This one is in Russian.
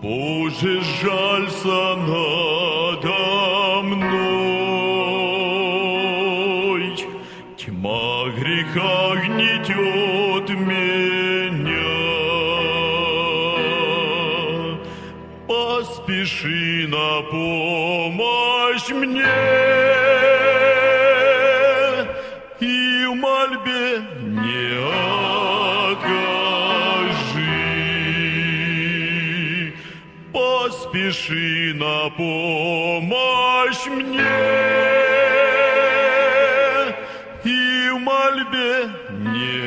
Боже, жалься надо мной. Тьма греха гнетет меня. Поспеши на помощь мне и в мольбе не Поспеши на помощь мне и в мольбе не.